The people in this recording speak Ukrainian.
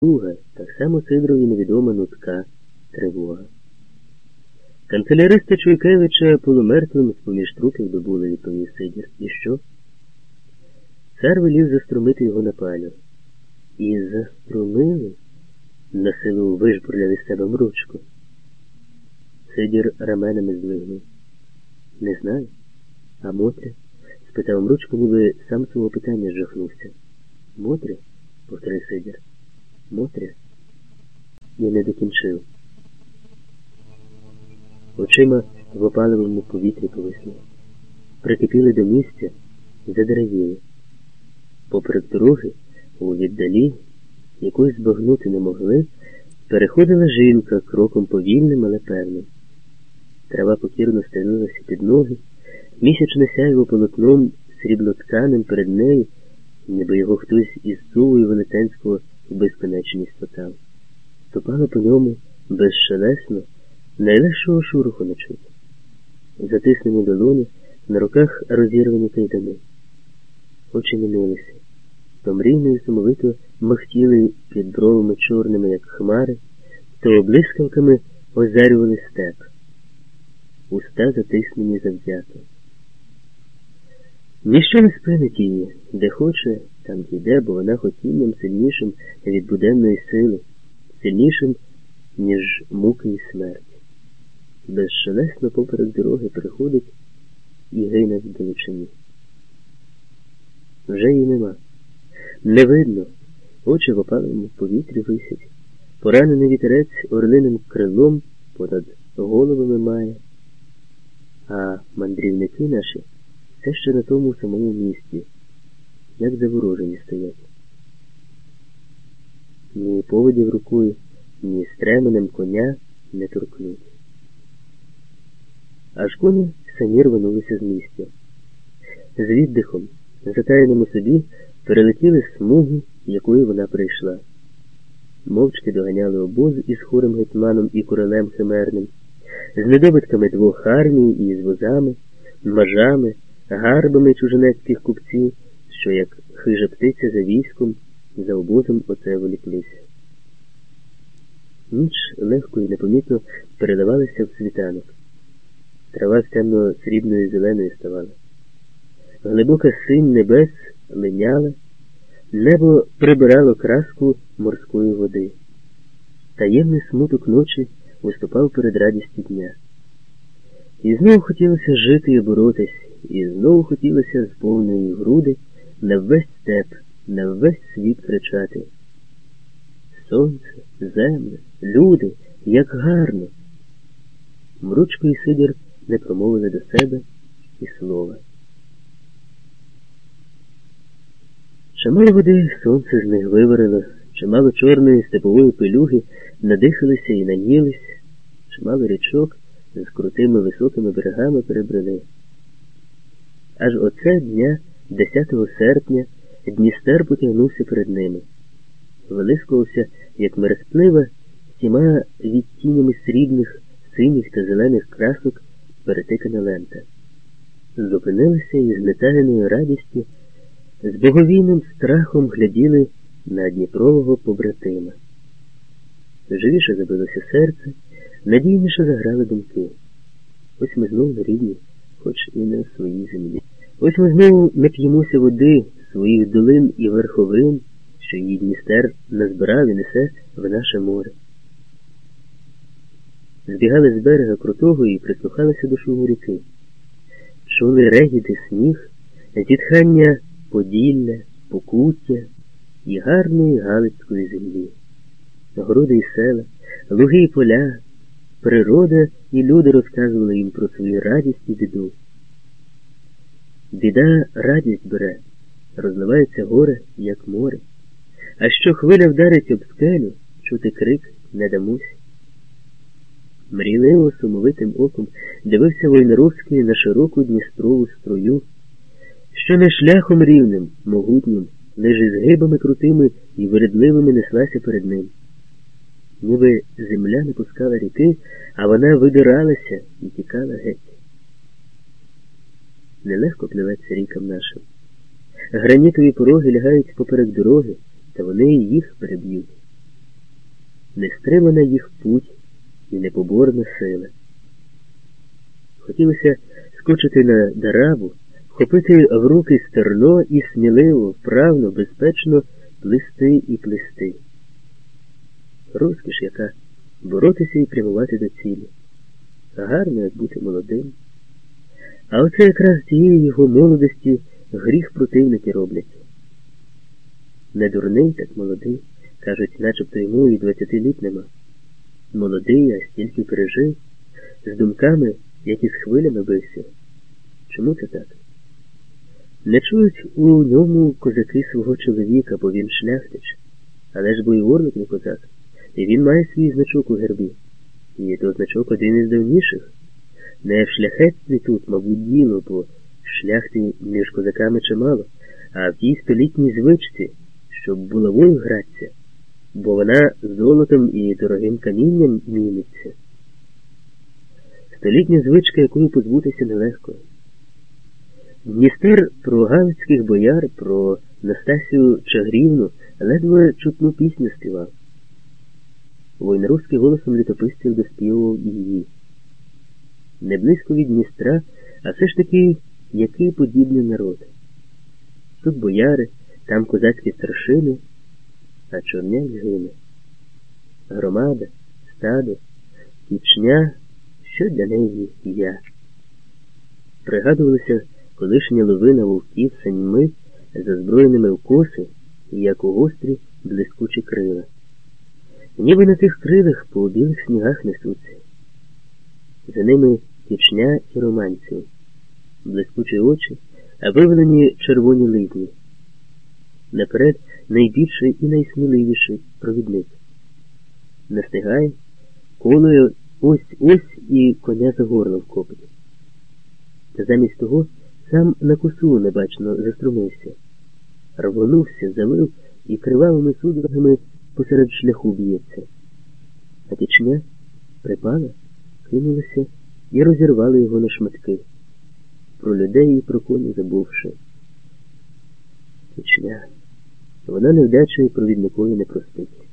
туга, так само Сидорові невідома нутка тривога. Канцеляриста Чуйкевича полумертвим з-поміж трупів добули, відповів Сидір. І що? Цар велів заструмити його на палю. І заструмили, на силу вижбурляли з себе мручку. Сидір раменами здвигнув. Не знаю. А Мотря? спитав мручку, ніби сам свого питання жахнувся. Мотря? повторив Сидір. Мотря? Я не докінчив. Очима в опаливому повітрі повисли. Прикипіли до місця, задеревіли. Поперед дороги, у віддалі, якої збагнути не могли, переходила жінка кроком повільним, але певним. Трава покірно стелилася під ноги, місячне сяйво полотном сріблотканим перед нею, ніби його хтось із сувою велетенського безконечність спотав. Ступала по ньому безшелесно, найлегшого шуруху не чути. Затиснені долоні, на руках розірвані кайдани. Очі не милися. То мрійно і сумовито махтіли під бровами чорними, як хмари, то блискавками озарювали степ. Уста затиснені завзято. Ніщо не спинить її, де хоче, там дійде, бо вона хотінням сильнішим від буденної сили, сильнішим, ніж муки і смерть. Безшелесно поперек дороги приходить і гине в далечині. Вже її нема. Не видно, очі в опаленому повітрі висять. Поранений вітерець орлиним крилом понад головами має, а мандрівники наші все ще на тому самому місці, як заворожені стоять. Ні поводів рукою, ні стременем коня не торкнуть. Аж коні самі рванулися з місця. З віддихом, затаєним у собі, перелетіли смугу, якою вона прийшла. Мовчки доганяли обоз із хурим гетьманом і курелем химерним, з недобитками двох армій і з возами, мажами, гарбами чужинецьких купців, що, як хижа птиця за військом, за обозом оце воліклися. Ніч легко і непомітно передавалася в світанок. Трава темно срібною зеленою ставала. Глибока синь небес линяла, небо прибирало краску морської води. Таємний смуток ночі виступав перед радістю дня. І знову хотілося жити і боротись, і знову хотілося з повної груди на весь степ, на весь світ кричати. Сонце, земля, люди, як гарно. Мручко і Сидір не промовили до себе і слова. Чимало води сонце з них виварило, чимало чорної степової пилюги надихалися і наїлись, чимало річок з крутими високими берегами перебрали. Аж оце дня, 10 серпня, Дністер потягнувся перед ними. Вилискувався, як мерехтлива, всіма відтінями срібних, синіх та зелених красок перетикана лента. Зупинилися і з нетаєною радістю, з боговійним страхом гляділи на Дніпрового побратима. Живіше забилося серце, надійніше заграли думки. Ось ми знову рідні, хоч і не в своїй землі. Ось ми знову нап'ємося води своїх долин і верховин, що її Дністер назбирав і несе в наше море. Збігали з берега крутого і прислухалися до шуму ріки. Чули регіти сніг, зітхання Поділля, Покуття і гарної Галицької землі, городи і села, луги і поля, природа і люди розказували їм про свою радість і біду. Біда радість бере, розливається горе, як море, а що хвиля вдарить об скелю, чути крик не дамусь. Мрійливо сумовитим оком дивився Войнаровський на широку Дністрову струю, що не шляхом рівним, могутнім, лише згибами крутими і вередливими неслася перед ним. Ніби земля не пускала ріки, а вона видиралася і тікала геть. Нелегко пливеться рікам нашим. Гранітові пороги лягають поперек дороги, та вони їх переб'ють. нестримана їх путь і непоборна сила. Хотілося скочити на дарабу, вхопити в руки стерно і сміливо, вправно, безпечно плисти і плисти. Розкіш яка боротися і прямувати до цілі. Гарно, як бути молодим. А оце якраз тієї його молодості гріх противники роблять. Не дурний, так молодий, кажуть, начебто йому і двадцяти літ нема. Молодий, а стільки пережив, з думками, як із хвилями бився. Чому це так? Не чують у ньому козаки свого чоловіка, бо він шляхтич, але ж бо і не козак, і він має свій значок у гербі. І то значок один із давніших. Не в шляхетстві тут, мабуть, діло, бо шляхти між козаками чимало, а в тій столітній звичці, щоб булавою гратися, бо вона золотом і дорогим камінням міниться. Столітня звичка, якої позбутися нелегко. Дністер про галицьких бояр, про Настасію Чагрівну ледве чутну пісню співав. Войнаровський голосом літописців доспівував її. Не близько від Дністра, а все ж таки який подібний народ. Тут бояри, там козацькі старшини, а чорняк гине. Громада, стадо, кічня, що для неї я. Пригадувалися колишня ловина вовків саньми, зазброєними в коси, як у гострі блискучі крила. Ніби на тих крилах по білих снігах несуться. За ними кічня і романців, блискучі очі, а вивелені червоні лизні. Наперед найбільший і найсміливіший провідник. Настигає, колою ось ось і коня за горло вкопить. Та замість того сам на косу небачно заструмився, рвонувся, завив і кривавими судорогами посеред шляху б'ється. А тічня припала, кинулася і розірвали його на шматки, про людей і про коні забувши. Тічня, вона невдача і провідникові не простить.